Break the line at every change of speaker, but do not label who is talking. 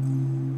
Mm-hmm.